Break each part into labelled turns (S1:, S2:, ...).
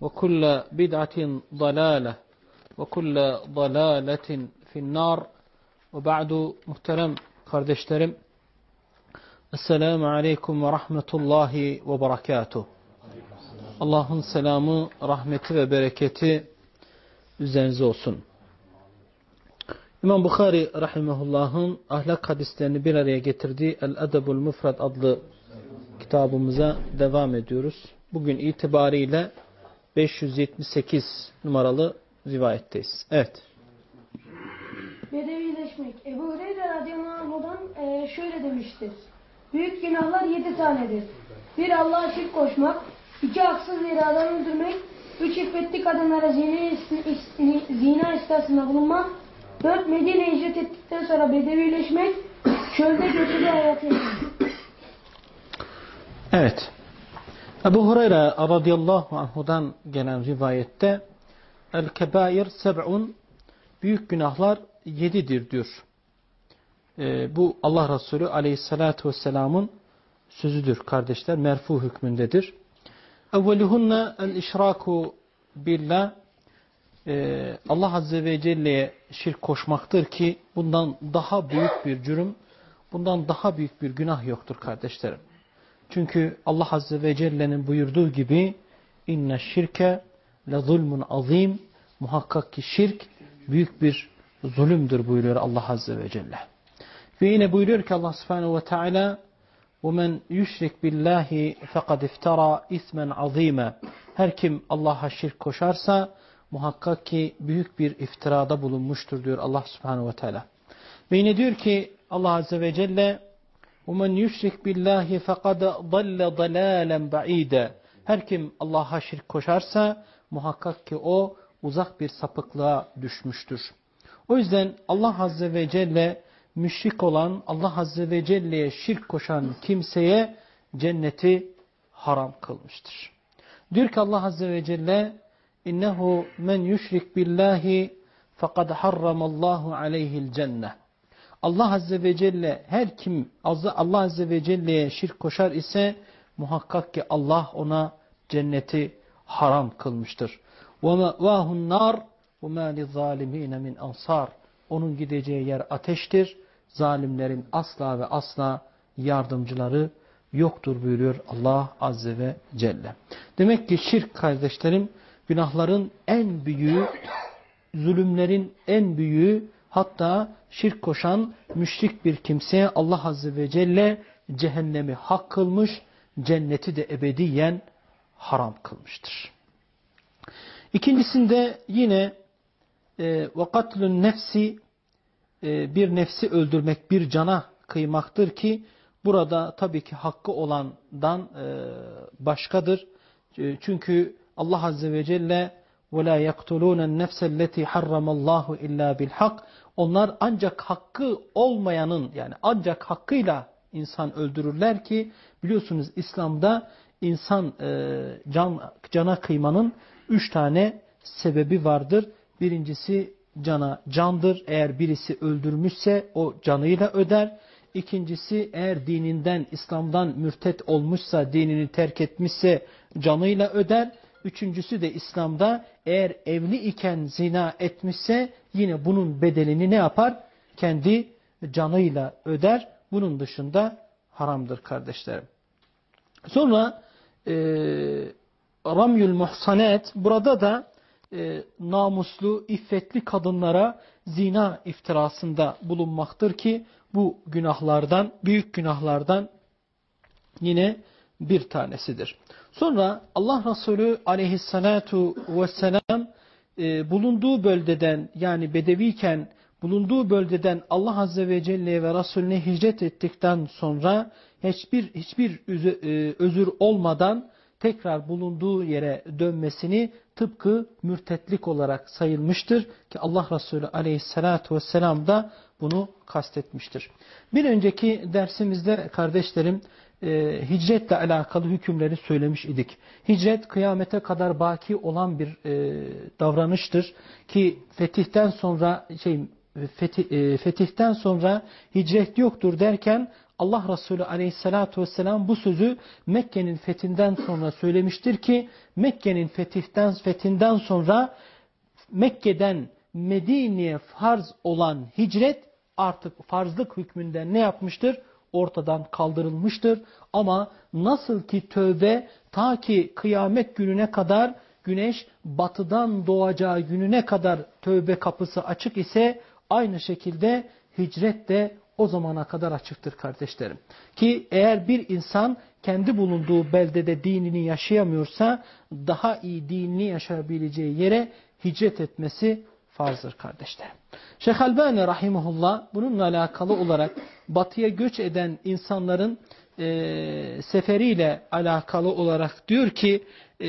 S1: وكل بدعة ضلالة وكل ضلالة في النار وبعد muhterem kardeşlerim Esselamu Aleyküm ve Rahmetullahi ve Berekatuh Allah'ın selamı, rahmeti ve bereketi üzerinize olsun. İmam Bukhari Rahimahullah'ın ahlak hadislerini bir araya getirdiği El-Edebul Mufrad adlı kitabımıza devam ediyoruz. Bugün itibariyle 578 numaralı rivayetteyiz. Evet.
S2: Bedevileşmek. Ebu Hureyre radıyallahu anh'dan e, şöyle demiştir. Büyük günahlar yedi tanedir. Bir Allah'a şirk koşmak, iki haksız bir adam öldürmek, üç iffetli kadınlara zina, zina istasında bulunmak, dört Medine hicret ettikten sonra bedevileşmek, çölde göçebe hayatı yaşamak.
S1: Evet. Ebu Hureyre radıyallahu anhudan gelen rivayette El-Kebair seb'un büyük günahlar yedidir diyor. Ee, bu Allah Resulü aleyhissalatu vesselamın sözüdür kardeşler. Merfu hükmündedir. Evvelihunne el-işraku billah ee, Allah Azze ve Celle'ye şirk koşmaktır ki bundan daha büyük bir cürüm, bundan daha büyük bir günah yoktur kardeşlerim. Çünkü Allah Azze ve Celle'nin buyurduğu gibi inne şirke le zulmun azim muhakkak ki şirk büyük bir zulümdür buyuruyor Allah Azze ve Celle. Ve yine buyuruyor ki Allah Subhanahu ve Teala وَمَنْ يُشْرِكْ بِاللّٰهِ فَقَدْ اِفْتَرَى اِثْمًا عَظ۪يمًا Her kim Allah'a şirk koşarsa muhakkak ki büyük bir iftirada bulunmuştur diyor Allah Subhanahu ve Teala. Ve yine diyor ki Allah Azze ve Celle وَمَنْ يُشْرِكْ بِاللّٰهِ فَقَدْ ضَلَّ ضَلَالًا بَعِيدًا Her kim Allah'a şirk koşarsa muhakkak ki o uzak bir sapıklığa düşmüştür. O yüzden Allah Azze ve Celle müşrik olan Allah Azze ve Celle'ye şirk koşan kimseye cenneti haram kılmıştır. Diyor ki Allah Azze ve Celle innehu men yushrik billahi fekad harramallahu aleyhil cennet. Allah Azze ve Celle her kim Allah Azze ve Celle'ye şirk koşar ise muhakkak ki Allah ona cenneti haram kılmıştır. وَمَأْوَاهُ النَّارِ وَمَا لِظَّالِم۪ينَ مِنْ ansar. Onun gideceği yer ateştir. Zalimlerin asla ve asla yardımcıları yoktur buyuruyor Allah Azze ve Celle. Demek ki şirk kardeşlerim günahların en büyüğü, zulümlerin en büyüğü hatta şirk koşan müşrik bir kimseye Allah Azze ve Celle cehennemi hak kılmış, cenneti de ebediyen haram kılmıştır. İkincisinde yine ve katlun nefsi e, bir nefsi öldürmek, bir cana kıymaktır ki burada tabii ki hakkı olandan e, başkadır. E, çünkü Allah Azze ve Celle وَلَا يَقْتُلُونَ النَّفْسَ الَّتِي حَرَّمَ اللّٰهُ اِلَّا بِالْحَقِّ Onlar ancak hakkı olmayanın yani ancak hakkıyla insan öldürürler ki biliyorsunuz İslam'da insan can, cana kıymanın üç tane sebebi vardır. Birincisi cana candır. Eğer birisi öldürmüşse o canıyla öder. İkincisi eğer dininden, İslam'dan mürtet olmuşsa, dinini terk etmişse canıyla öder. Üçüncüsü de İslam'da eğer evli iken zina etmişse yine bunun bedelini ne yapar? Kendi canıyla öder. Bunun dışında haramdır kardeşlerim. Sonra e, Ramyül Muhsanet burada da e, namuslu, iffetli kadınlara zina iftirasında bulunmaktır ki bu günahlardan, büyük günahlardan yine bir tanesidir. Sonra Allah Resulü aleyhissalatu vesselam e, bulunduğu bölgeden yani bedeviyken bulunduğu bölgeden Allah Azze ve Celle ve Resulüne hicret ettikten sonra hiçbir hiçbir e, özür olmadan tekrar bulunduğu yere dönmesini tıpkı mürtetlik olarak sayılmıştır ki Allah Resulü aleyhissalatu vesselam da bunu kastetmiştir. Bir önceki dersimizde kardeşlerim e, hicretle alakalı hükümleri söylemiş idik. Hicret kıyamete kadar baki olan bir e, davranıştır ki fetihten sonra şey fetih, e, fetihten sonra hicret yoktur derken Allah Resulü aleyhissalatu vesselam bu sözü Mekke'nin fethinden sonra söylemiştir ki Mekke'nin fetihten, fethinden sonra Mekke'den Medine'ye farz olan hicret artık farzlık hükmünden ne yapmıştır? Ortadan kaldırılmıştır. Ama nasıl ki tövbe ta ki kıyamet gününe kadar güneş batıdan doğacağı gününe kadar tövbe kapısı açık ise aynı şekilde hicret de o zamana kadar açıktır kardeşlerim. Ki eğer bir insan kendi bulunduğu beldede dinini yaşayamıyorsa daha iyi dinini yaşayabileceği yere hicret etmesi farzdır kardeşlerim. Şeyh Albani rahimahullah bununla alakalı olarak batıya göç eden insanların e, seferiyle alakalı olarak diyor ki e,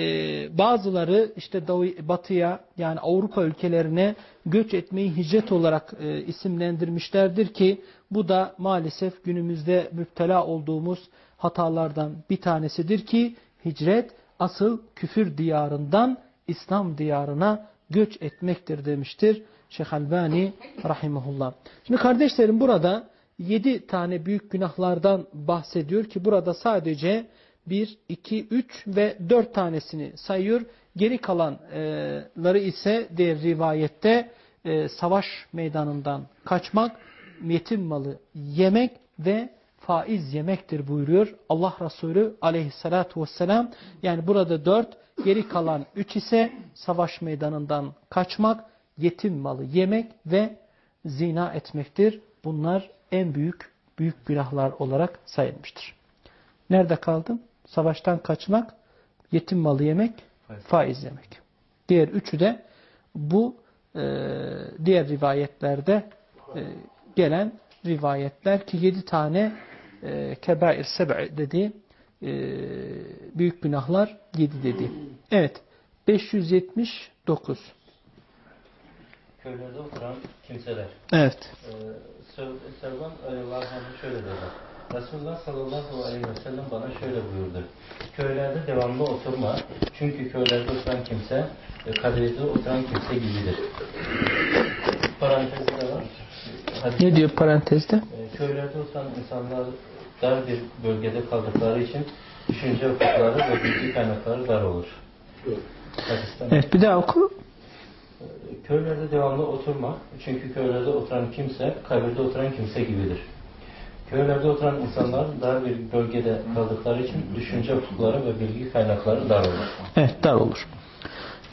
S1: bazıları işte batıya yani Avrupa ülkelerine göç etmeyi hicret olarak e, isimlendirmişlerdir ki bu da maalesef günümüzde müptela olduğumuz hatalardan bir tanesidir ki hicret asıl küfür diyarından İslam diyarına göç etmektir demiştir Şeyh Albani rahimahullah. Şimdi kardeşlerim burada yedi tane büyük günahlardan bahsediyor ki burada sadece bir, iki, üç ve dört tanesini sayıyor. Geri kalanları ise diğer rivayette e, savaş meydanından kaçmak, yetim malı yemek ve faiz yemektir buyuruyor Allah Resulü aleyhissalatu vesselam. Yani burada dört, geri kalan üç ise savaş meydanından kaçmak, yetim malı yemek ve zina etmektir. Bunlar en büyük büyük günahlar olarak sayılmıştır. Nerede kaldım? Savaştan kaçmak, yetim malı yemek, faiz yemek. Diğer üçü de bu e, diğer rivayetlerde e, gelen rivayetler ki yedi tane e, kebair seb'i dedi e, büyük günahlar yedi dedi. Evet 579
S3: Köylerde oturan kimseler.
S1: Evet.
S3: Ee, Servan Allah'ın şöyle dedi. Resulullah sallallahu aleyhi ve sellem bana şöyle buyurdu. Köylerde devamlı oturma. Çünkü köylerde oturan kimse e, kabirde oturan kimse gibidir. Parantezde var.
S1: Hadi. Ne diyor parantezde?
S3: E, köylerde oturan insanlar dar bir bölgede kaldıkları için düşünce ufukları ve bilgi kaynakları dar olur.
S1: Evet bir daha oku.
S3: Köylerde devamlı oturma. Çünkü köylerde oturan kimse kabirde oturan kimse gibidir. Köylerde oturan insanlar dar bir bölgede kaldıkları için düşünce ufukları ve bilgi kaynakları dar olur.
S1: Evet dar olur.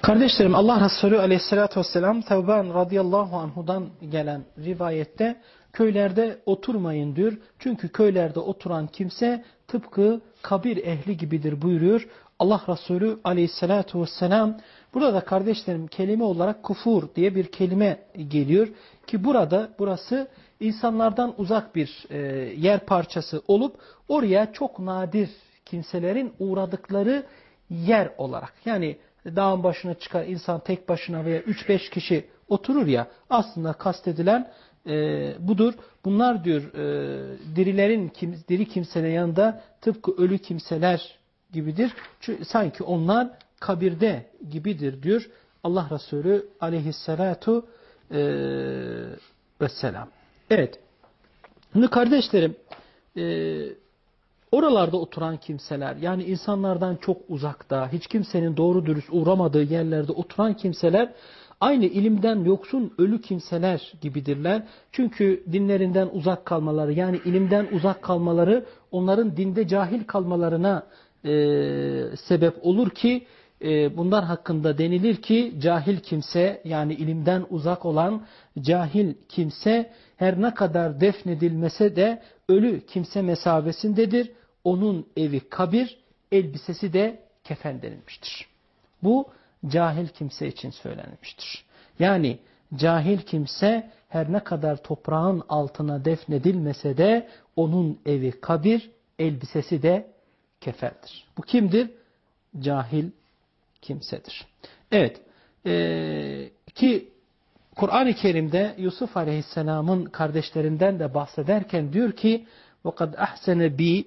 S1: Kardeşlerim Allah Resulü aleyhissalatü vesselam Tevban radıyallahu anhudan gelen rivayette köylerde oturmayın diyor. Çünkü köylerde oturan kimse tıpkı kabir ehli gibidir buyuruyor. Allah Resulü aleyhissalatü vesselam burada da kardeşlerim kelime olarak kufur diye bir kelime geliyor. Ki burada burası insanlardan uzak bir e, yer parçası olup oraya çok nadir kimselerin uğradıkları yer olarak yani dağın başına çıkar insan tek başına veya 3-5 kişi oturur ya aslında kastedilen e, budur. Bunlar diyor e, dirilerin kim, diri kimselerin yanında tıpkı ölü kimseler gibidir. Çünkü sanki onlar kabirde gibidir diyor Allah Resulü aleyhissalatu e, vesselam. Evet. Şimdi kardeşlerim e, oralarda oturan kimseler yani insanlardan çok uzakta hiç kimsenin doğru dürüst uğramadığı yerlerde oturan kimseler aynı ilimden yoksun ölü kimseler gibidirler. Çünkü dinlerinden uzak kalmaları yani ilimden uzak kalmaları onların dinde cahil kalmalarına e, sebep olur ki e, bunlar hakkında denilir ki cahil kimse yani ilimden uzak olan cahil kimse her ne kadar defnedilmese de ölü kimse mesabesindedir. Onun evi kabir, elbisesi de kefen denilmiştir. Bu cahil kimse için söylenmiştir. Yani cahil kimse her ne kadar toprağın altına defnedilmese de onun evi kabir, elbisesi de kefendir. Bu kimdir? Cahil kimsedir. Evet. Ee, ki Kur'an-ı Kerim'de Yusuf Aleyhisselam'ın kardeşlerinden de bahsederken diyor ki وَقَدْ أَحْسَنَ بِي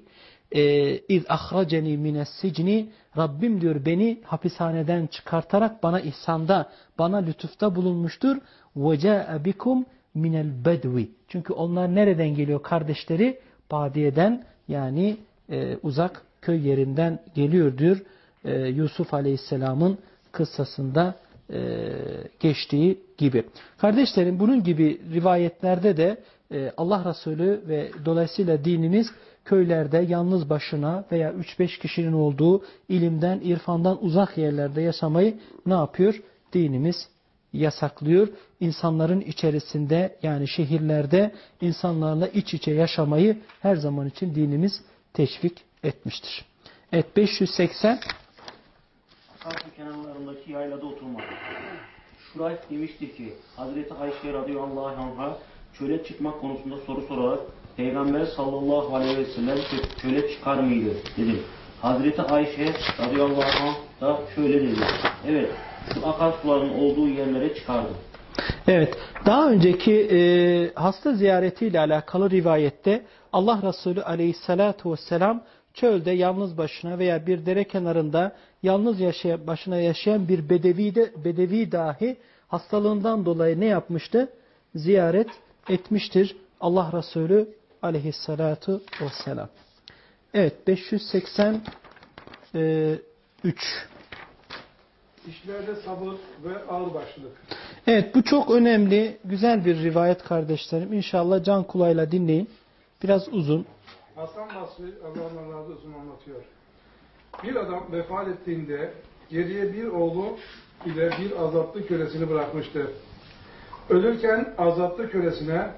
S1: اِذْ اَخْرَجَنِي مِنَ السِّجْنِ Rabbim diyor beni hapishaneden çıkartarak bana ihsanda, bana lütufta bulunmuştur. وَجَاءَ بِكُمْ مِنَ الْبَدْوِ Çünkü onlar nereden geliyor kardeşleri? Badiye'den yani e, uzak köy yerinden geliyor diyor. E, Yusuf Aleyhisselam'ın kıssasında e, geçtiği gibi. Kardeşlerim bunun gibi rivayetlerde de e, Allah Resulü ve dolayısıyla dinimiz köylerde yalnız başına veya 3-5 kişinin olduğu ilimden, irfandan uzak yerlerde yaşamayı ne yapıyor? Dinimiz yasaklıyor. İnsanların içerisinde yani şehirlerde insanlarla iç içe yaşamayı her zaman için dinimiz teşvik etmiştir. Evet 580
S4: Karşı kenarlarındaki yaylada oturmak. Şurayh demişti ki Hazreti Ayşe radıyallahu anh'a çöle çıkmak konusunda soru sorarak Peygamber sallallahu aleyhi ve sellem çöle çıkar mıydı dedim. Hazreti Ayşe radıyallahu anh da şöyle dedi. Evet şu akarsuların olduğu yerlere çıkardı.
S1: Evet, daha önceki e, hasta ziyaretiyle alakalı rivayette Allah Resulü aleyhissalatu vesselam çölde yalnız başına veya bir dere kenarında yalnız yaşayan, başına yaşayan bir bedevi, de, bedevi dahi hastalığından dolayı ne yapmıştı? Ziyaret etmiştir Allah Resulü aleyhissalatu vesselam. Evet 583
S5: İşlerde sabır ve ağırbaşlılık.
S1: Evet bu çok önemli, güzel bir rivayet kardeşlerim. İnşallah can kulağıyla dinleyin. Biraz uzun.
S5: Hasan Basri Allah'ın razı olsun anlatıyor. Bir adam vefat ettiğinde geriye bir oğlu ile bir azatlı kölesini bırakmıştı. Ölürken azatlı kölesine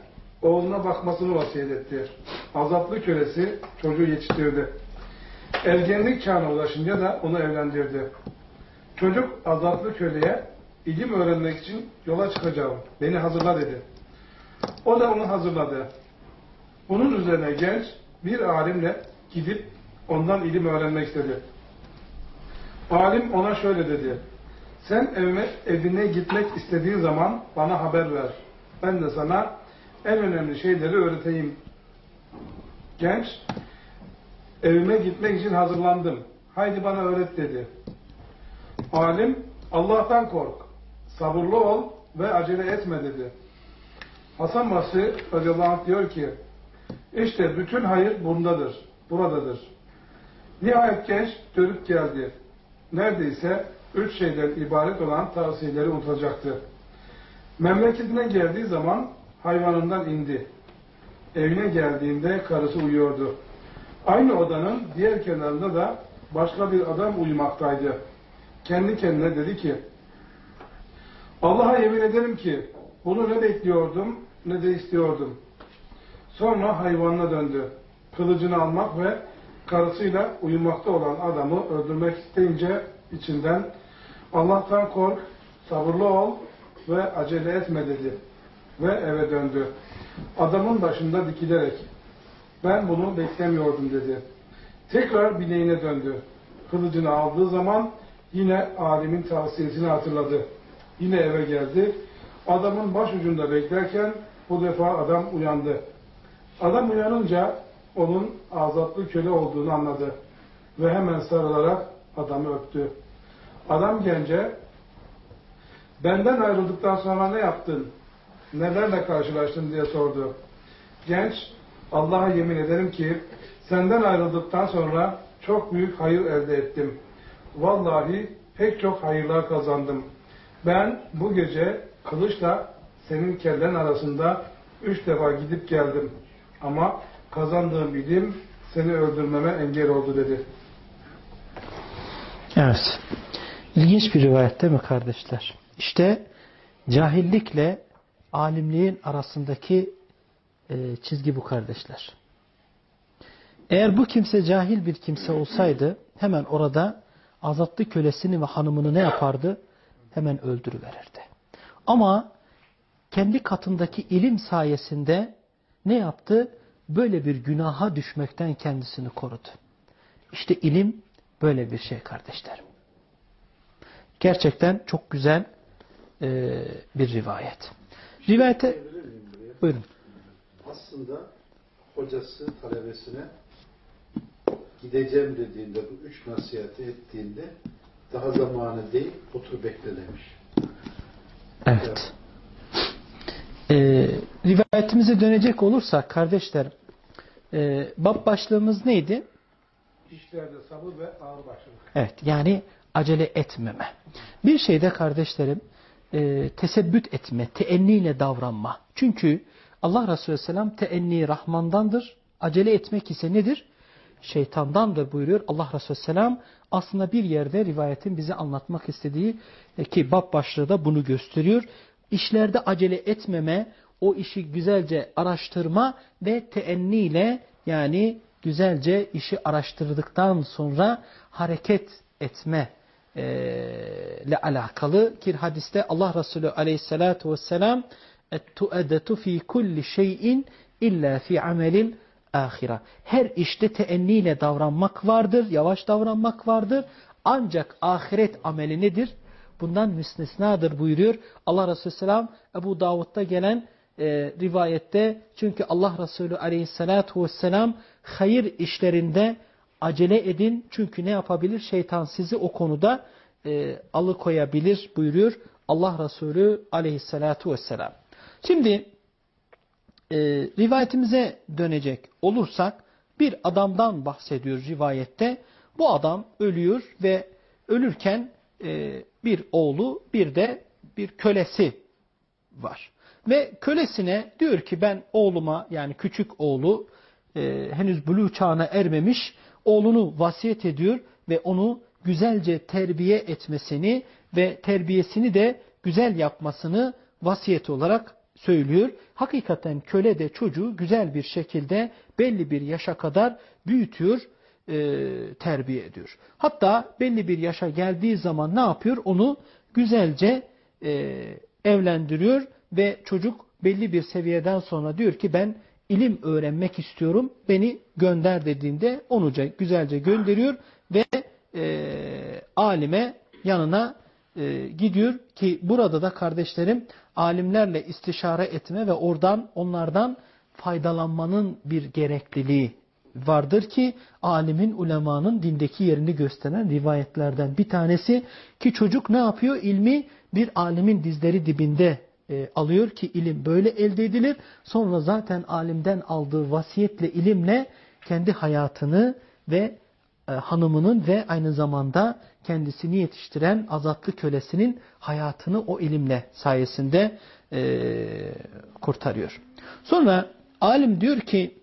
S5: oğluna bakmasını vasiyet etti. Azatlı kölesi çocuğu yetiştirdi. Ergenlik çağına ulaşınca da onu evlendirdi. Çocuk azatlı köleye ilim öğrenmek için yola çıkacağım. Beni hazırla dedi. O da onu hazırladı. Bunun üzerine genç bir alimle gidip ondan ilim öğrenmek istedi. Alim ona şöyle dedi. Sen evime, evine gitmek istediğin zaman bana haber ver. Ben de sana en önemli şeyleri öğreteyim. Genç, evime gitmek için hazırlandım. Haydi bana öğret dedi. Alim, Allah'tan kork, sabırlı ol ve acele etme dedi. Hasan Basri radıyallahu anh diyor ki, işte bütün hayır bundadır, buradadır. Nihayet genç dönüp geldi. Neredeyse üç şeyden ibaret olan tavsiyeleri unutacaktı. Memleketine geldiği zaman hayvanından indi. Evine geldiğinde karısı uyuyordu. Aynı odanın diğer kenarında da başka bir adam uyumaktaydı. Kendi kendine dedi ki, Allah'a yemin ederim ki bunu ne bekliyordum ne de istiyordum. Sonra hayvanına döndü. Kılıcını almak ve karısıyla uyumakta olan adamı öldürmek isteyince içinden Allah'tan kork, sabırlı ol ve acele etme dedi. Ve eve döndü. Adamın başında dikilerek ben bunu beklemiyordum dedi. Tekrar bineğine döndü. Kılıcını aldığı zaman yine alimin tavsiyesini hatırladı. Yine eve geldi. Adamın baş ucunda beklerken bu defa adam uyandı. Adam uyanınca onun azatlı köle olduğunu anladı. Ve hemen sarılarak adamı öptü. Adam gence benden ayrıldıktan sonra ne yaptın? Nelerle karşılaştın diye sordu. Genç Allah'a yemin ederim ki senden ayrıldıktan sonra çok büyük hayır elde ettim. Vallahi pek çok hayırlar kazandım. Ben bu gece kılıçla senin kellen arasında üç defa gidip geldim. Ama kazandığım ilim seni öldürmeme engel oldu dedi.
S1: Evet. İlginç bir rivayet değil mi kardeşler? İşte cahillikle alimliğin arasındaki e, çizgi bu kardeşler. Eğer bu kimse cahil bir kimse olsaydı hemen orada azatlı kölesini ve hanımını ne yapardı? Hemen öldürüverirdi. Ama kendi katındaki ilim sayesinde ne yaptı? Böyle bir günaha düşmekten kendisini korudu. İşte ilim böyle bir şey kardeşlerim. Gerçekten çok güzel e, bir rivayet. Rivayete buyurun.
S6: Aslında hocası talebesine gideceğim dediğinde bu üç nasihati ettiğinde daha zamanı değil otur bekle demiş.
S1: Evet. Ee, rivayetimize dönecek olursak kardeşler e, bab başlığımız neydi?
S5: İşlerde sabır ve ağırbaşlılık.
S1: Evet yani acele etmeme. Bir şeyde kardeşlerim e, tesebbüt etme, teenniyle davranma. Çünkü Allah Resulü Selam teenni Rahman'dandır. Acele etmek ise nedir? Şeytandandır buyuruyor Allah Resulü Selam. Aslında bir yerde rivayetin bize anlatmak istediği e, ki bab başlığı da bunu gösteriyor. İşlerde acele etmeme, o işi güzelce araştırma ve teenniyle yani güzelce işi araştırdıktan sonra hareket etme ile alakalı ki hadiste Allah Resulü aleyhissalatu vesselam ettuedetu fi kulli şeyin illa fi amelin ahira. Her işte teenniyle davranmak vardır, yavaş davranmak vardır. Ancak ahiret ameli nedir? Bundan müstesnadır buyuruyor. Allah Resulü Selam Ebu Davud'da gelen e, rivayette çünkü Allah Resulü Aleyhisselatü Vesselam hayır işlerinde acele edin çünkü ne yapabilir? Şeytan sizi o konuda e, alıkoyabilir buyuruyor Allah Resulü Aleyhisselatü Vesselam. Şimdi e, rivayetimize dönecek olursak bir adamdan bahsediyor rivayette. Bu adam ölüyor ve ölürken e, bir oğlu bir de bir kölesi var. Ve kölesine diyor ki ben oğluma yani küçük oğlu e, henüz buluğ çağına ermemiş oğlunu vasiyet ediyor ve onu güzelce terbiye etmesini ve terbiyesini de güzel yapmasını vasiyet olarak söylüyor. Hakikaten köle de çocuğu güzel bir şekilde belli bir yaşa kadar büyütüyor, e, terbiye ediyor. Hatta belli bir yaşa geldiği zaman ne yapıyor? Onu güzelce e, evlendiriyor ve çocuk belli bir seviyeden sonra diyor ki ben ilim öğrenmek istiyorum, beni gönder dediğinde onu güzelce gönderiyor ve e, alime yanına e, gidiyor ki burada da kardeşlerim alimlerle istişare etme ve oradan onlardan faydalanmanın bir gerekliliği vardır ki alimin, ulemanın dindeki yerini gösteren rivayetlerden bir tanesi ki çocuk ne yapıyor? İlmi bir alimin dizleri dibinde e, alıyor ki ilim böyle elde edilir. Sonra zaten alimden aldığı vasiyetle, ilimle kendi hayatını ve e, hanımının ve aynı zamanda kendisini yetiştiren azatlı kölesinin hayatını o ilimle sayesinde e, kurtarıyor. Sonra alim diyor ki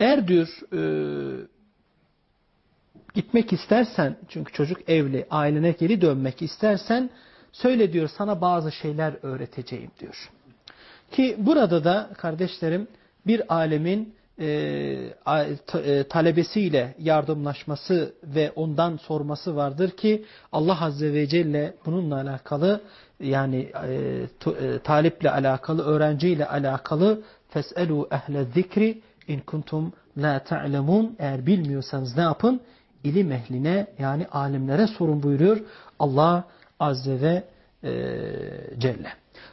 S1: eğer diyor e, gitmek istersen çünkü çocuk evli ailene geri dönmek istersen söyle diyor sana bazı şeyler öğreteceğim diyor. Ki burada da kardeşlerim bir alemin e, e, talebesiyle yardımlaşması ve ondan sorması vardır ki Allah Azze ve Celle bununla alakalı yani e, e, taliple alakalı, öğrenciyle alakalı feselu ehle zikri in kuntum la ta'lemun eğer bilmiyorsanız ne yapın? İlim ehline yani alimlere sorun buyuruyor Allah Azze ve e, Celle.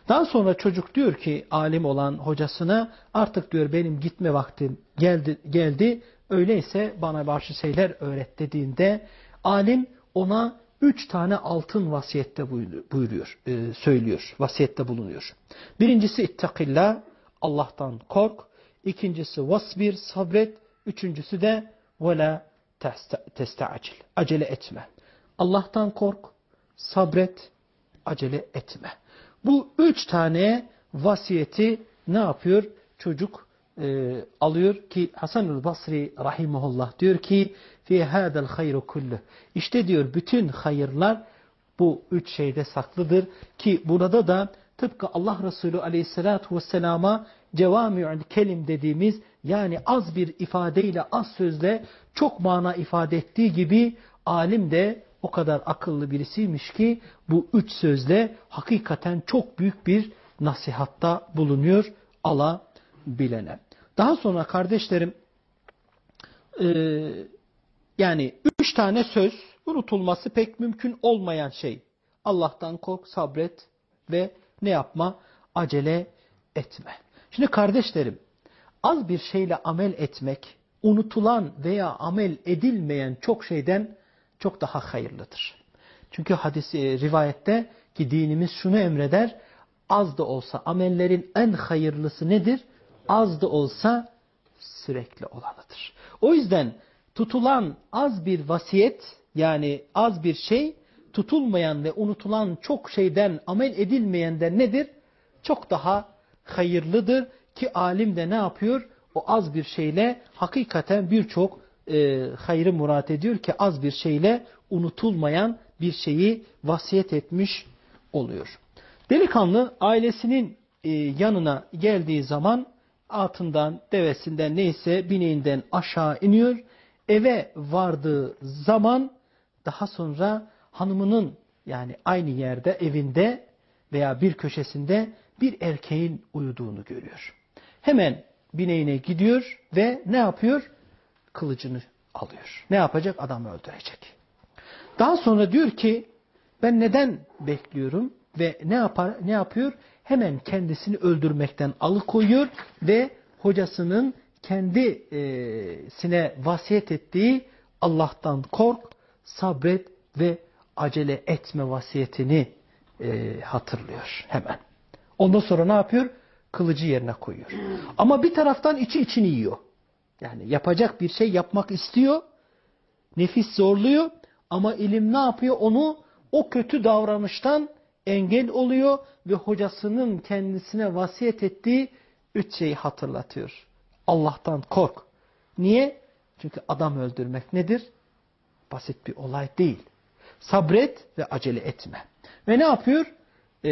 S1: Daha sonra çocuk diyor ki alim olan hocasına artık diyor benim gitme vaktim geldi, geldi öyleyse bana başka şeyler öğret dediğinde alim ona üç tane altın vasiyette buyuruyor, e, söylüyor, vasiyette bulunuyor. Birincisi ittakillah, Allah'tan kork. İkincisi vasbir, sabret. Üçüncüsü de la testacil. Acele etme. Allah'tan kork, sabret, acele etme. Bu üç tane vasiyeti ne yapıyor? Çocuk e, alıyor ki Hasan-ül Basri rahimahullah diyor ki fi hadal hayru kullu. İşte diyor bütün hayırlar bu üç şeyde saklıdır ki burada da tıpkı Allah Resulü aleyhissalatu vesselama cevami'ül kelim dediğimiz yani az bir ifadeyle az sözle çok mana ifade ettiği gibi alim de o kadar akıllı birisiymiş ki bu üç sözle hakikaten çok büyük bir nasihatta bulunuyor alabilene. Daha sonra kardeşlerim e, yani üç tane söz unutulması pek mümkün olmayan şey. Allah'tan kork, sabret ve ne yapma? Acele etme. Şimdi kardeşlerim az bir şeyle amel etmek unutulan veya amel edilmeyen çok şeyden çok daha hayırlıdır. Çünkü hadis e, rivayette ki dinimiz şunu emreder. Az da olsa amellerin en hayırlısı nedir? Az da olsa sürekli olanıdır. O yüzden tutulan az bir vasiyet yani az bir şey tutulmayan ve unutulan çok şeyden amel edilmeyenden nedir? Çok daha hayırlıdır ki alim de ne yapıyor? O az bir şeyle hakikaten birçok e, hayrı murat ediyor ki az bir şeyle unutulmayan bir şeyi vasiyet etmiş oluyor. Delikanlı ailesinin e, yanına geldiği zaman atından, devesinden neyse bineğinden aşağı iniyor. Eve vardığı zaman daha sonra hanımının yani aynı yerde evinde veya bir köşesinde bir erkeğin uyuduğunu görüyor. Hemen bineğine gidiyor ve ne yapıyor? Kılıcını alıyor. Ne yapacak? Adamı öldürecek. Daha sonra diyor ki ben neden bekliyorum ve ne yapar ne yapıyor? Hemen kendisini öldürmekten alıkoyuyor ve hocasının kendisine vasiyet ettiği Allah'tan kork, sabret ve acele etme vasiyetini hatırlıyor hemen. Ondan sonra ne yapıyor? Kılıcı yerine koyuyor. Ama bir taraftan içi içini yiyor. Yani yapacak bir şey yapmak istiyor. Nefis zorluyor. Ama ilim ne yapıyor? Onu o kötü davranıştan engel oluyor ve hocasının kendisine vasiyet ettiği üç şeyi hatırlatıyor. Allah'tan kork. Niye? Çünkü adam öldürmek nedir? Basit bir olay değil. Sabret ve acele etme. Ve ne yapıyor? Ee,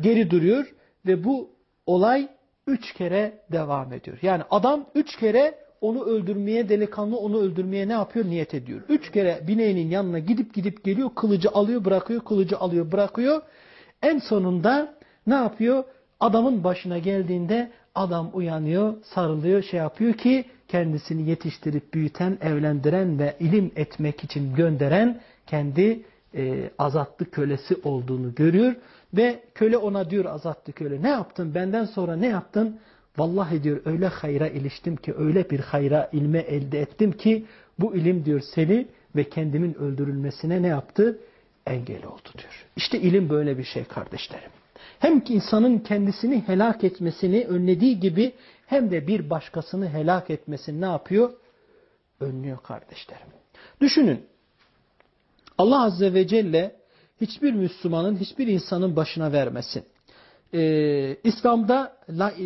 S1: geri duruyor ve bu olay üç kere devam ediyor. Yani adam üç kere onu öldürmeye, delikanlı onu öldürmeye ne yapıyor? Niyet ediyor. Üç kere bineğinin yanına gidip gidip geliyor, kılıcı alıyor, bırakıyor, kılıcı alıyor, bırakıyor. En sonunda ne yapıyor? Adamın başına geldiğinde adam uyanıyor, sarılıyor, şey yapıyor ki kendisini yetiştirip büyüten, evlendiren ve ilim etmek için gönderen kendi e, azatlı kölesi olduğunu görüyor. Ve köle ona diyor azatlı köle ne yaptın benden sonra ne yaptın? Vallahi diyor öyle hayra iliştim ki öyle bir hayra ilme elde ettim ki bu ilim diyor seni ve kendimin öldürülmesine ne yaptı? Engel oldu diyor. İşte ilim böyle bir şey kardeşlerim. Hem ki insanın kendisini helak etmesini önlediği gibi hem de bir başkasını helak etmesini ne yapıyor? Önlüyor kardeşlerim. Düşünün. Allah Azze ve Celle hiçbir Müslümanın, hiçbir insanın başına vermesin. Ee, İslam'da la, e,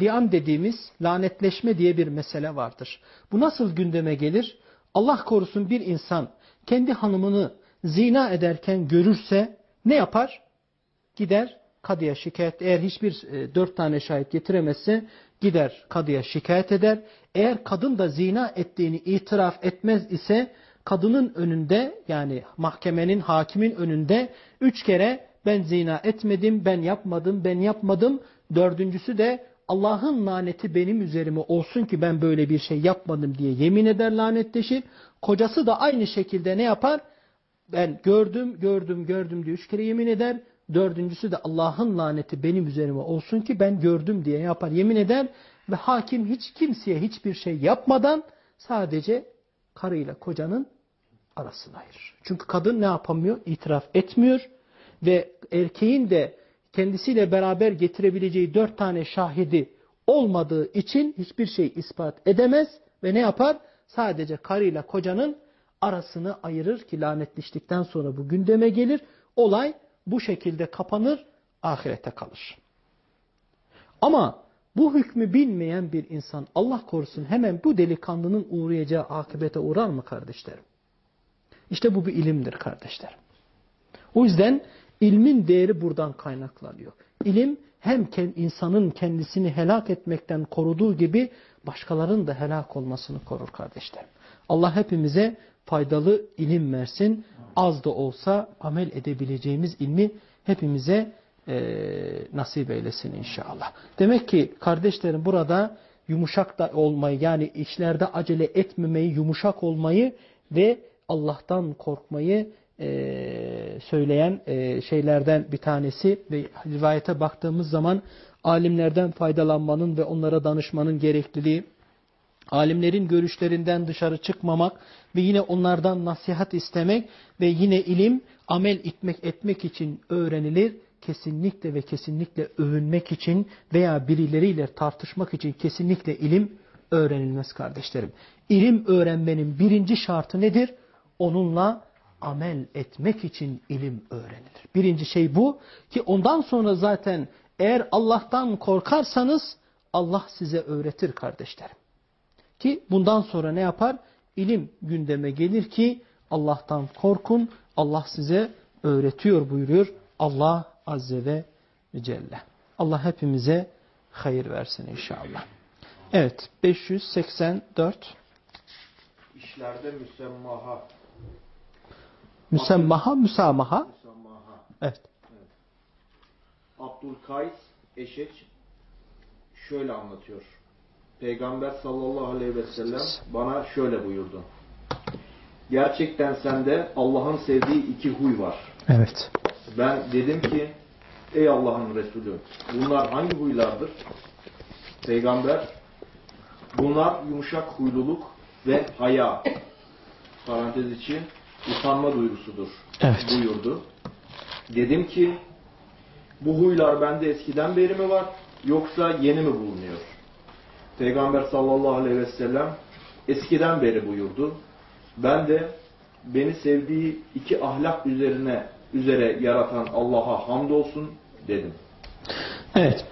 S1: lian dediğimiz lanetleşme diye bir mesele vardır. Bu nasıl gündeme gelir? Allah korusun bir insan kendi hanımını zina ederken görürse ne yapar? Gider kadıya şikayet eğer hiçbir e, dört tane şahit getiremezse gider kadıya şikayet eder. Eğer kadın da zina ettiğini itiraf etmez ise kadının önünde yani mahkemenin hakimin önünde üç kere ben zina etmedim, ben yapmadım, ben yapmadım. Dördüncüsü de Allah'ın laneti benim üzerime olsun ki ben böyle bir şey yapmadım diye yemin eder lanetleşir. Kocası da aynı şekilde ne yapar? Ben gördüm, gördüm, gördüm diye üç kere yemin eder. Dördüncüsü de Allah'ın laneti benim üzerime olsun ki ben gördüm diye yapar yemin eder. Ve hakim hiç kimseye hiçbir şey yapmadan sadece karıyla kocanın arasını ayırır. Çünkü kadın ne yapamıyor? İtiraf etmiyor. Ve erkeğin de kendisiyle beraber getirebileceği dört tane şahidi olmadığı için hiçbir şey ispat edemez ve ne yapar? Sadece karıyla kocanın arasını ayırır ki lanetleştikten sonra bu gündeme gelir. Olay bu şekilde kapanır, ahirete kalır. Ama bu hükmü bilmeyen bir insan Allah korusun hemen bu delikanlının uğrayacağı akıbete uğrar mı kardeşlerim? İşte bu bir ilimdir kardeşlerim. O yüzden ilmin değeri buradan kaynaklanıyor. İlim hem insanın kendisini helak etmekten koruduğu gibi başkalarının da helak olmasını korur kardeşlerim. Allah hepimize faydalı ilim versin. Az da olsa amel edebileceğimiz ilmi hepimize e, nasip eylesin inşallah. Demek ki kardeşlerim burada yumuşak da olmayı yani işlerde acele etmemeyi, yumuşak olmayı ve Allah'tan korkmayı e, söyleyen e, şeylerden bir tanesi ve rivayete baktığımız zaman alimlerden faydalanmanın ve onlara danışmanın gerekliliği, alimlerin görüşlerinden dışarı çıkmamak ve yine onlardan nasihat istemek ve yine ilim amel etmek etmek için öğrenilir. Kesinlikle ve kesinlikle övünmek için veya birileriyle tartışmak için kesinlikle ilim öğrenilmez kardeşlerim. İlim öğrenmenin birinci şartı nedir? Onunla amel etmek için ilim öğrenilir. Birinci şey bu ki ondan sonra zaten eğer Allah'tan korkarsanız Allah size öğretir kardeşlerim. Ki bundan sonra ne yapar? İlim gündeme gelir ki Allah'tan korkun. Allah size öğretiyor buyuruyor. Allah Azze ve Celle. Allah hepimize hayır versin inşallah. Evet 584
S7: İşlerde müsemmaha
S1: Müsemmaha, müsamaha.
S7: müsemmaha
S1: Evet.
S7: Abdülkays Eşeç şöyle anlatıyor. Peygamber sallallahu aleyhi ve sellem bana şöyle buyurdu. Gerçekten sende Allah'ın sevdiği iki huy var.
S1: Evet.
S7: Ben dedim ki ey Allah'ın Resulü bunlar hangi huylardır? Peygamber bunlar yumuşak huyluluk ve haya parantez için utanma duygusudur
S1: Evet.
S7: buyurdu. Dedim ki bu huylar bende eskiden beri mi var yoksa yeni mi bulunuyor? Peygamber sallallahu aleyhi ve sellem eskiden beri buyurdu. Ben de beni sevdiği iki ahlak üzerine üzere yaratan Allah'a hamdolsun dedim.
S1: Evet.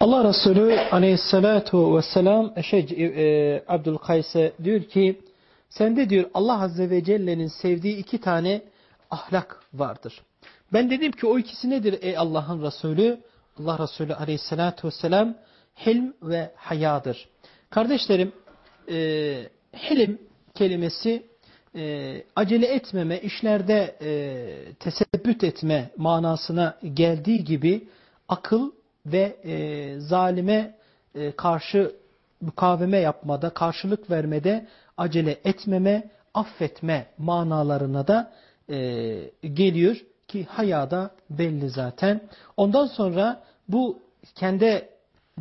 S1: Allah Resulü aleyhissalatu vesselam Eşec e, Abdülkays'e diyor ki sende diyor Allah Azze ve Celle'nin sevdiği iki tane ahlak vardır. Ben dedim ki o ikisi nedir ey Allah'ın Resulü? Allah Resulü aleyhissalatu vesselam hilm ve hayadır. Kardeşlerim e, hilm kelimesi e, acele etmeme, işlerde e, tesebbüt etme manasına geldiği gibi akıl ve e, zalime e, karşı mukaveme yapmada, karşılık vermede acele etmeme, affetme manalarına da e, geliyor ki hayada belli zaten. Ondan sonra bu kendi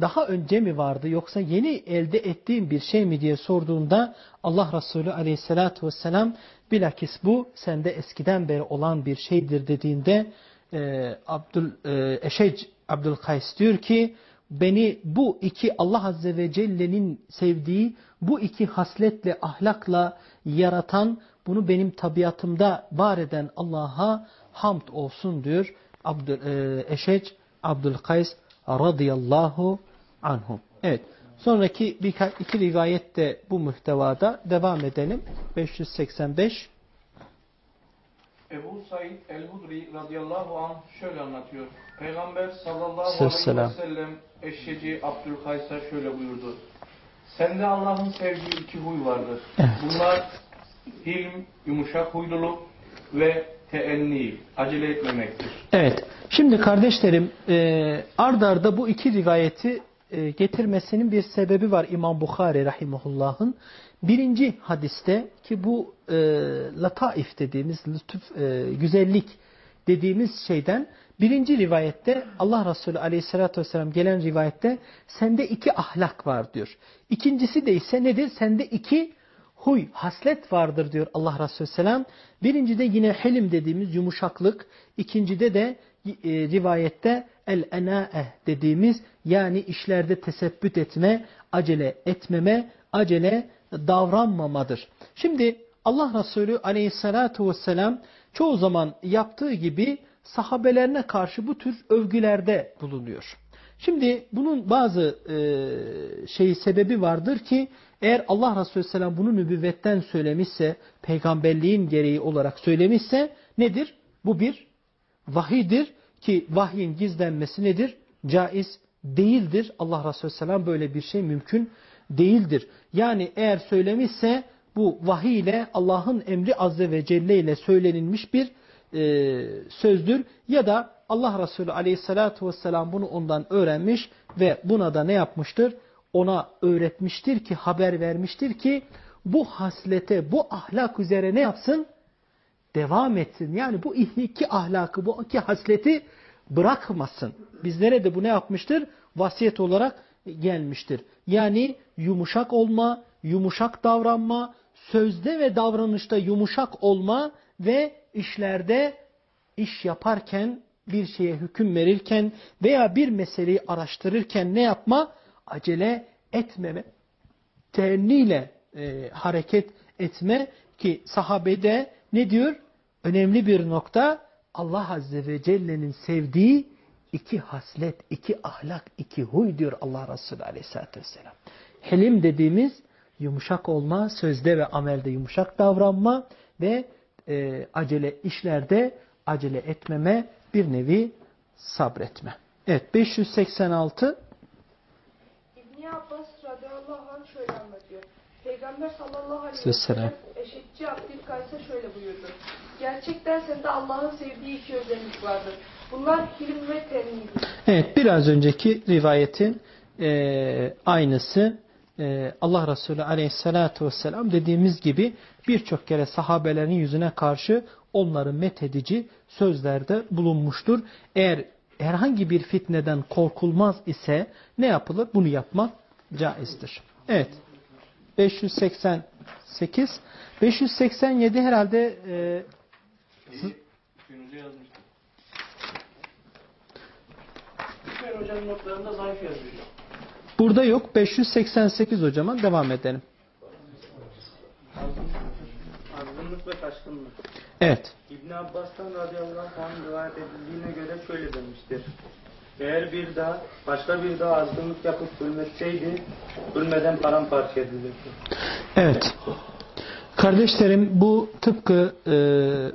S1: daha önce mi vardı yoksa yeni elde ettiğim bir şey mi diye sorduğunda Allah Resulü aleyhissalatü vesselam bilakis bu sende eskiden beri olan bir şeydir dediğinde e, Abdül, e, Eşec Abdülkays diyor ki beni bu iki Allah Azze ve Celle'nin sevdiği bu iki hasletle ahlakla yaratan bunu benim tabiatımda var eden Allah'a hamd olsun diyor Abdül, e, Eşec Abdülkays radıyallahu anhum. Evet. Sonraki birkaç iki rivayet de bu muhtevada devam edelim. 585
S5: Ebu Said el-Hudri radıyallahu anh şöyle anlatıyor. Peygamber sallallahu aleyhi ve sellem eşşeci Abdülkays'a şöyle buyurdu. Sende Allah'ın sevdiği iki huy vardır.
S1: Evet.
S5: Bunlar hilm, yumuşak huyluluk ve teenni, acele etmemektir.
S1: Evet. Şimdi kardeşlerim e, ard arda bu iki rivayeti e, getirmesinin bir sebebi var İmam Bukhari rahimahullah'ın. Birinci hadiste ki bu e, lataif dediğimiz lütuf, e, güzellik dediğimiz şeyden birinci rivayette Allah Resulü aleyhissalatü vesselam gelen rivayette sende iki ahlak var diyor. İkincisi de ise nedir? Sende iki huy, haslet vardır diyor Allah Resulü Selam. Birincide yine helim dediğimiz yumuşaklık, ikincide de e, rivayette el-enaeh dediğimiz yani işlerde tesebbüt etme, acele etmeme, acele davranmamadır. Şimdi Allah Resulü aleyhissalatu vesselam çoğu zaman yaptığı gibi sahabelerine karşı bu tür övgülerde bulunuyor. Şimdi bunun bazı e, şey sebebi vardır ki eğer Allah Resulü Selam bunu nübüvvetten söylemişse, peygamberliğin gereği olarak söylemişse nedir? Bu bir vahidir ki vahyin gizlenmesi nedir? Caiz değildir. Allah Resulü Selam böyle bir şey mümkün değildir. Yani eğer söylemişse bu vahiy ile Allah'ın emri Azze ve Celle ile söylenilmiş bir e, sözdür. Ya da Allah Resulü Aleyhisselatü vesselam bunu ondan öğrenmiş ve buna da ne yapmıştır? Ona öğretmiştir ki, haber vermiştir ki bu haslete, bu ahlak üzere ne yapsın? Devam etsin. Yani bu iki ahlakı, bu iki hasleti bırakmasın. Bizlere de bu ne yapmıştır? Vasiyet olarak gelmiştir. Yani yumuşak olma, yumuşak davranma, sözde ve davranışta yumuşak olma ve işlerde iş yaparken, bir şeye hüküm verirken veya bir meseleyi araştırırken ne yapma? Acele etmeme. Teenniyle e, hareket etme ki sahabede ne diyor? Önemli bir nokta Allah Azze ve Celle'nin sevdiği iki haslet, iki ahlak, iki huy diyor Allah Resulü Aleyhisselatü Vesselam. Helim dediğimiz yumuşak olma, sözde ve amelde yumuşak davranma ve e, acele işlerde acele etmeme, bir nevi sabretme. Evet 586
S8: İbni Abbas radıyallahu anh şöyle anlatıyor. Peygamber sallallahu aleyhi ve sellem eşitçi Abdülkays'a şöyle buyurdu. Gerçekten sende Allah'ın sevdiği iki özellik vardır. Bunlar hilim ve temyiz.
S1: Evet biraz önceki rivayetin e, aynısı e, Allah Resulü aleyhissalatu vesselam dediğimiz gibi birçok kere sahabelerin yüzüne karşı onları methedici sözlerde bulunmuştur. Eğer herhangi bir fitneden korkulmaz ise ne yapılır? Bunu yapmak caizdir. Evet. 588 587 herhalde e,
S4: Günümüzü yazmıştım. Hüseyin Hoca'nın notlarında zayıf yazıyor.
S1: burada yok. 588 hocama devam edelim.
S9: Azgınlık ve taşkınlık.
S1: Evet.
S9: İbn Abbas'tan radıyallahu anh rivayet edildiğine göre şöyle demiştir. Eğer bir dağ başka bir dağ azgınlık yapıp ölmeseydi ölmeden paramparça edilirdi.
S1: Evet. Kardeşlerim bu tıpkı e,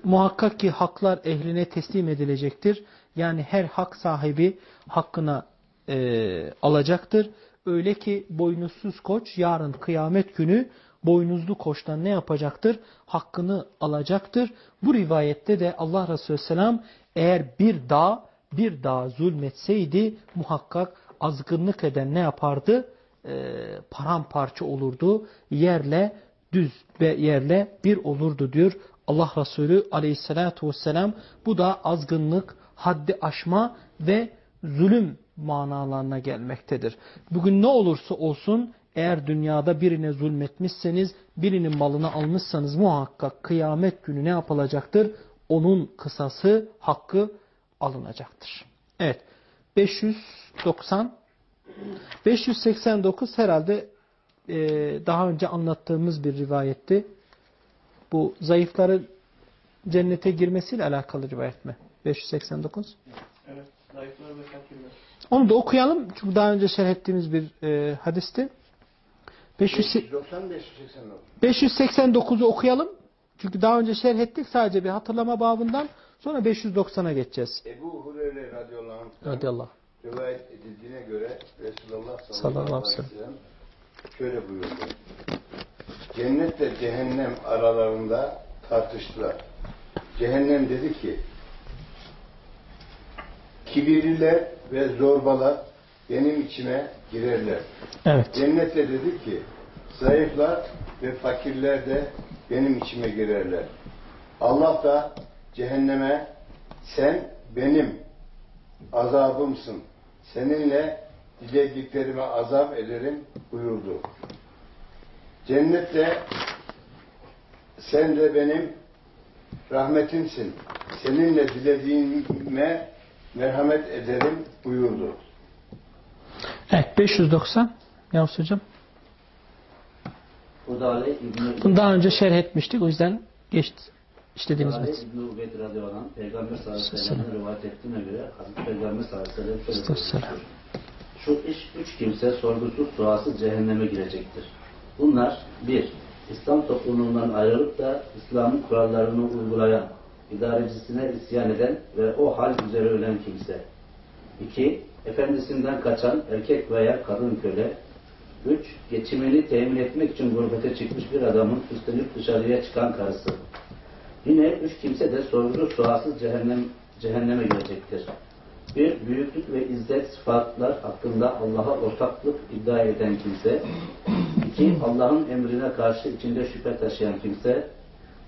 S1: muhakkak ki haklar ehline teslim edilecektir. Yani her hak sahibi hakkına e, alacaktır. Öyle ki boynuzsuz koç yarın kıyamet günü boynuzlu koçtan ne yapacaktır? Hakkını alacaktır. Bu rivayette de Allah Resulü Selam eğer bir dağ bir dağ zulmetseydi muhakkak azgınlık eden ne yapardı? E, paramparça olurdu. Yerle düz ve yerle bir olurdu diyor Allah Resulü aleyhissalatu vesselam. Bu da azgınlık, haddi aşma ve zulüm manalarına gelmektedir. Bugün ne olursa olsun eğer dünyada birine zulmetmişseniz, birinin malını almışsanız muhakkak kıyamet günü ne yapılacaktır? Onun kısası, hakkı alınacaktır. Evet. 590 589 herhalde e, daha önce anlattığımız bir rivayetti. Bu zayıfların cennete girmesiyle alakalı rivayet mi? 589.
S4: Evet. Zayıflar ve fakirler.
S1: Onu da okuyalım. Çünkü daha önce şerh ettiğimiz bir e, hadisti. 500
S6: 590 589.
S1: 589'u okuyalım. Çünkü daha önce şerh ettik sadece bir hatırlama babından. Sonra 590'a geçeceğiz.
S6: Ebu Hureyre radıyallahu anh
S1: Radıyallahu.
S6: rivayet edildiğine göre Resulullah
S1: Sallallahu aleyhi ve
S6: sellem şöyle buyurdu. Cennetle cehennem aralarında tartıştılar. Cehennem dedi ki kibirliler ve zorbalar benim içime girerler.
S1: Evet.
S6: Cennete dedi ki zayıflar ve fakirler de benim içime girerler. Allah da cehenneme sen benim azabımsın. Seninle dilediklerime azap ederim buyurdu. Cennette sen de benim rahmetimsin. Seninle dilediğime
S10: merhamet ederim buyurdu.
S1: Evet 590 Yavuz Hocam. Bunu daha önce şerh etmiştik o yüzden geçti. İşlediğimiz metin.
S11: İbni Ubeyd radıyallahu Peygamber sallallahu aleyhi ve sellem'in rivayet ettiğine göre Hazreti Peygamber sallallahu aleyhi ve sellem şöyle. Şu iş üç kimse sorgusuz sualsız cehenneme girecektir. Bunlar bir, İslam topluluğundan ayrılıp da İslam'ın kurallarını uygulayan, idarecisine isyan eden ve o hal üzere ölen kimse. İki, efendisinden kaçan erkek veya kadın köle. Üç, geçimini temin etmek için gurbete çıkmış bir adamın üstelik dışarıya çıkan karısı. Yine üç kimse de sorgusuz sualsız cehennem, cehenneme girecektir. Bir, büyüklük ve izzet sıfatlar hakkında Allah'a ortaklık iddia eden kimse. İki, Allah'ın emrine karşı içinde şüphe taşıyan kimse.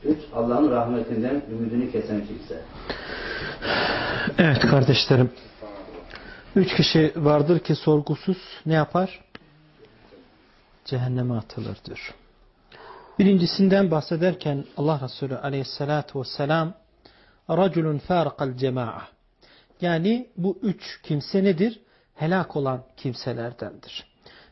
S11: Üç, Allah'ın rahmetinden ümidini kesen kimse.
S1: Evet kardeşlerim. Üç kişi vardır ki sorgusuz ne yapar? Cehenneme atılır diyor. Birincisinden bahsederken Allah Resulü aleyhissalatu vesselam raculun farqal cema'a yani bu üç kimse nedir? Helak olan kimselerdendir.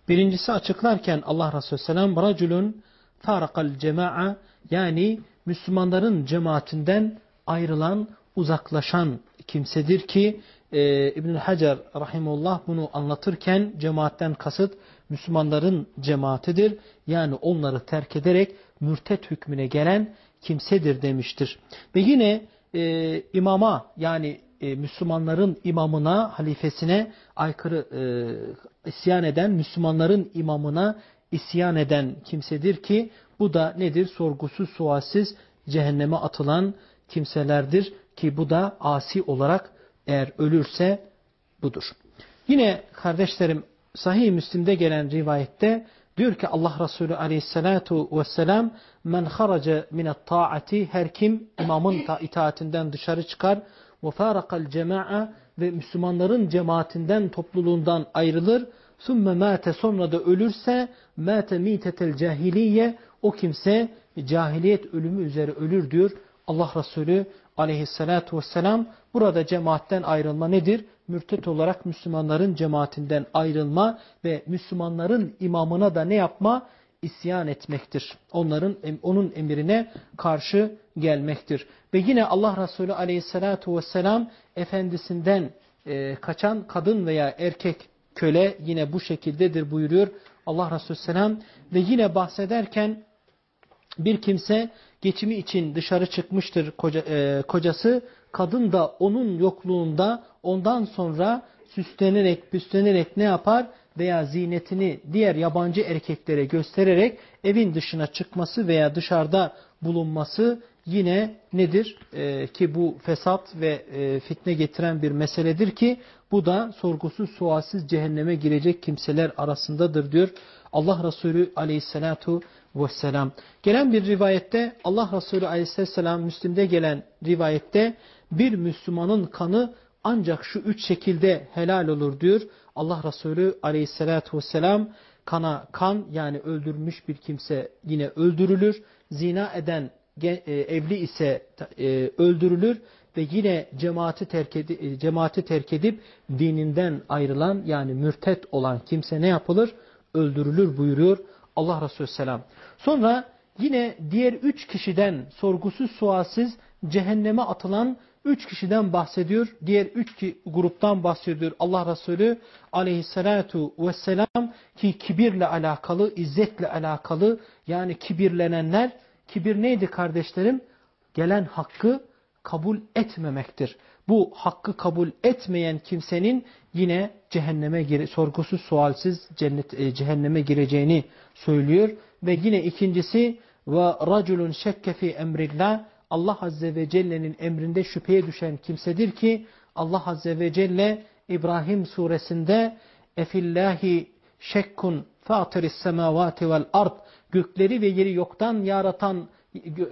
S1: Birincisi açıklarken Allah Resulü selam raculun farakal cema'a yani Müslümanların cemaatinden ayrılan, uzaklaşan kimsedir ki e, İbnül Hacer rahimullah bunu anlatırken cemaatten kasıt Müslümanların cemaatidir. Yani onları terk ederek mürtet hükmüne gelen kimsedir demiştir. Ve yine e, imama yani e, Müslümanların imamına, halifesine aykırı e, isyan eden, Müslümanların imamına isyan eden kimsedir ki bu da nedir? Sorgusuz sualsiz cehenneme atılan kimselerdir ki bu da asi olarak eğer ölürse budur. Yine kardeşlerim sahih Müslim'de gelen rivayette diyor ki Allah Resulü aleyhissalatu vesselam men haraca minet taati her kim imamın itaatinden dışarı çıkar ve cema'a ve Müslümanların cemaatinden topluluğundan ayrılır sümme mate sonra da ölürse mate mitetel cahiliye o kimse cahiliyet ölümü üzere ölür diyor Allah Resulü aleyhissalatu vesselam burada cemaatten ayrılma nedir? Mürtet olarak Müslümanların cemaatinden ayrılma ve Müslümanların imamına da ne yapma? İsyan etmektir. Onların onun emrine karşı gelmektir. Ve yine Allah Resulü aleyhissalatu vesselam efendisinden e, kaçan kadın veya erkek köle yine bu şekildedir buyuruyor Allah Resulü selam ve yine bahsederken bir kimse geçimi için dışarı çıkmıştır koca, e, kocası. Kadın da onun yokluğunda ondan sonra süslenerek, püslenerek ne yapar? Veya zinetini diğer yabancı erkeklere göstererek evin dışına çıkması veya dışarıda bulunması yine nedir? E, ki bu fesat ve e, fitne getiren bir meseledir ki bu da sorgusuz sualsiz cehenneme girecek kimseler arasındadır diyor Allah Resulü aleyhissalatu vesselam. Gelen bir rivayette Allah Resulü aleyhisselam Müslim'de gelen rivayette bir Müslümanın kanı ancak şu üç şekilde helal olur diyor. Allah Resulü aleyhissalatu vesselam kana kan yani öldürmüş bir kimse yine öldürülür. Zina eden evli ise öldürülür ve yine cemaati terk, edip, cemaati terk edip dininden ayrılan yani mürtet olan kimse ne yapılır? Öldürülür buyuruyor Allah Resulü Selam. Sonra yine diğer üç kişiden sorgusuz sualsiz cehenneme atılan üç kişiden bahsediyor. Diğer üç gruptan bahsediyor Allah Resulü aleyhissalatu vesselam ki kibirle alakalı, izzetle alakalı yani kibirlenenler, kibir neydi kardeşlerim? Gelen hakkı kabul etmemektir. Bu hakkı kabul etmeyen kimsenin yine cehenneme sorgusuz sualsiz cennet e, cehenneme gireceğini söylüyor ve yine ikincisi ve raculun şekke fi emrillah Allah azze ve celle'nin emrinde şüpheye düşen kimsedir ki Allah azze ve celle İbrahim suresinde efillahi şekkun fatiris semavati vel ard gökleri ve yeri yoktan yaratan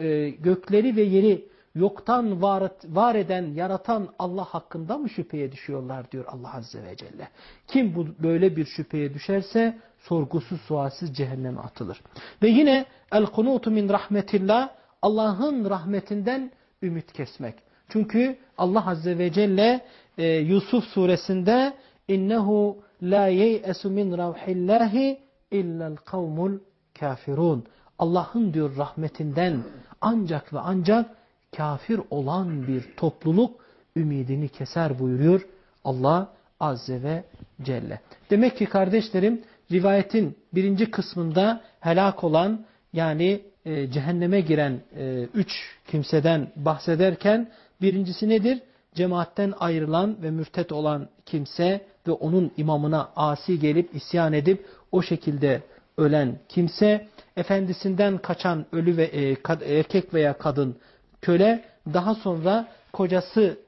S1: e, gökleri ve yeri yoktan var, var eden, yaratan Allah hakkında mı şüpheye düşüyorlar diyor Allah Azze ve Celle. Kim bu böyle bir şüpheye düşerse sorgusuz sualsiz cehenneme atılır. Ve yine el kunutu min rahmetillah Allah'ın rahmetinden ümit kesmek. Çünkü Allah Azze ve Celle e, Yusuf suresinde innehu la yeyesu min ravhillahi illel kavmul kafirun. Allah'ın diyor rahmetinden ancak ve ancak kafir olan bir topluluk ümidini keser buyuruyor Allah Azze ve Celle. Demek ki kardeşlerim rivayetin birinci kısmında helak olan yani e, cehenneme giren e, üç kimseden bahsederken birincisi nedir? Cemaatten ayrılan ve mürtet olan kimse ve onun imamına asi gelip isyan edip o şekilde ölen kimse, efendisinden kaçan ölü ve e, erkek veya kadın köle daha sonra kocası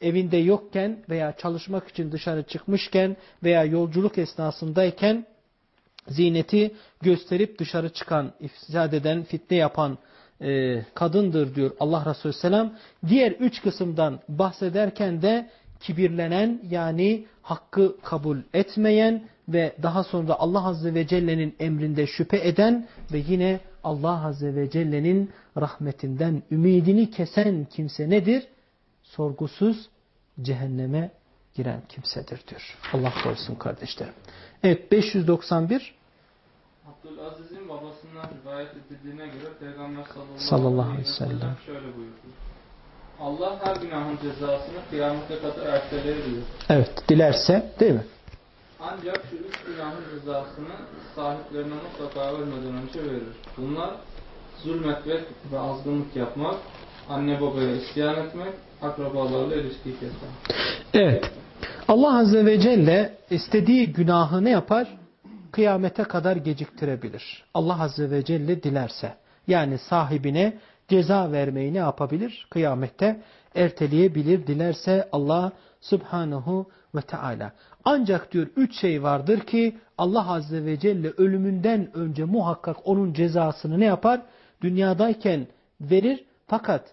S1: evinde yokken veya çalışmak için dışarı çıkmışken veya yolculuk esnasındayken zineti gösterip dışarı çıkan, ifsad eden, fitne yapan e, kadındır diyor Allah Resulü Selam. Diğer üç kısımdan bahsederken de kibirlenen yani hakkı kabul etmeyen ve daha sonra Allah Azze ve Celle'nin emrinde şüphe eden ve yine Allah Azze ve Celle'nin rahmetinden ümidini kesen kimse nedir? Sorgusuz cehenneme giren kimsedir diyor. Allah korusun kardeşlerim. Evet 591
S12: Abdülaziz'in babasından rivayet edildiğine göre Peygamber sallallahu,
S1: aleyhi ve sellem
S12: şöyle buyurdu. Allah her günahın cezasını kıyamete kadar erteler diyor.
S1: Evet dilerse değil mi?
S12: Ancak şu üç günahın cezasını sahiplerine mutlaka ölmeden önce verir. Bunlar zulmetmek ve azgınlık yapmak, anne babaya isyan etmek, akrabalarla ilişki kesmek.
S1: Evet. Allah Azze ve Celle istediği günahı ne yapar? Kıyamete kadar geciktirebilir. Allah Azze ve Celle dilerse. Yani sahibine ceza vermeyi ne yapabilir? Kıyamette erteleyebilir dilerse Allah Subhanahu ve Teala. Ancak diyor üç şey vardır ki Allah Azze ve Celle ölümünden önce muhakkak onun cezasını ne yapar? Dünyadayken verir fakat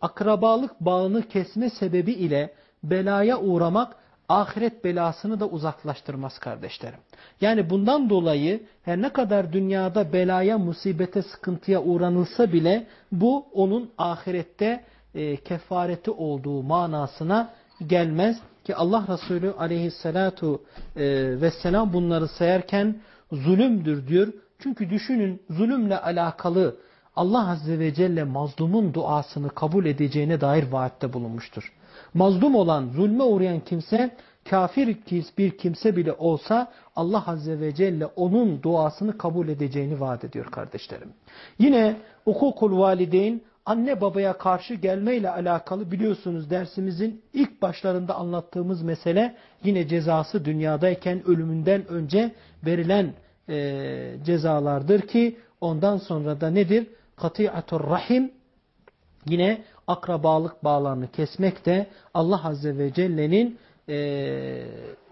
S1: akrabalık bağını kesme sebebi ile belaya uğramak ahiret belasını da uzaklaştırmaz kardeşlerim. Yani bundan dolayı her ne kadar dünyada belaya, musibete, sıkıntıya uğranılsa bile bu onun ahirette e, kefareti olduğu manasına gelmez. Ki Allah Resulü aleyhissalatu e, vesselam bunları sayarken zulümdür diyor. Çünkü düşünün zulümle alakalı Allah Azze ve Celle mazlumun duasını kabul edeceğine dair vaatte bulunmuştur. Mazlum olan, zulme uğrayan kimse, kafir bir kimse bile olsa Allah Azze ve Celle onun duasını kabul edeceğini vaat ediyor kardeşlerim. Yine hukukul valideyn, anne babaya karşı gelmeyle alakalı biliyorsunuz dersimizin ilk başlarında anlattığımız mesele yine cezası dünyadayken ölümünden önce verilen e, cezalardır ki ondan sonra da nedir? Kati'atur rahim yine akrabalık bağlarını kesmek de Allah Azze ve Celle'nin e,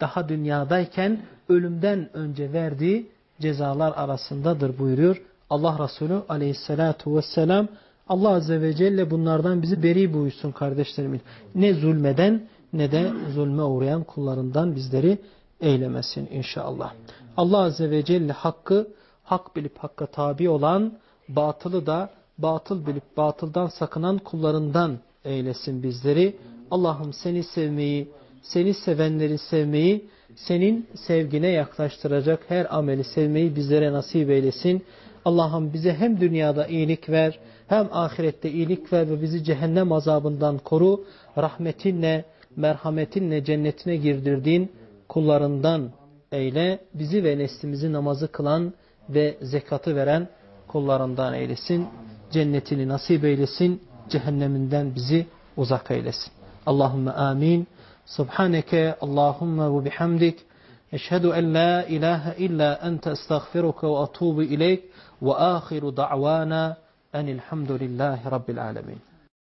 S1: daha dünyadayken ölümden önce verdiği cezalar arasındadır buyuruyor. Allah Resulü aleyhissalatu vesselam Allah Azze ve Celle bunlardan bizi beri buyursun kardeşlerimin. Ne zulmeden ne de zulme uğrayan kullarından bizleri eylemesin inşallah. Allah Azze ve Celle hakkı hak bilip hakka tabi olan batılı da batıl bilip batıldan sakınan kullarından eylesin bizleri. Allah'ım seni sevmeyi, seni sevenleri sevmeyi, senin sevgine yaklaştıracak her ameli sevmeyi bizlere nasip eylesin. Allah'ım bize hem dünyada iyilik ver, hem ahirette iyilik ver ve bizi cehennem azabından koru. Rahmetinle, merhametinle cennetine girdirdiğin kullarından eyle. Bizi ve neslimizi namazı kılan ve zekatı veren kullarından eylesin. Cennetini nasip eylesin. Cehenneminden bizi uzak eylesin. Allahümme amin. Subhaneke Allahümme ve bihamdik. Eşhedü en la ilahe illa ente estağfiruke ve atubu ileyk. Ve ahiru da'vana enilhamdülillahi rabbil alemin.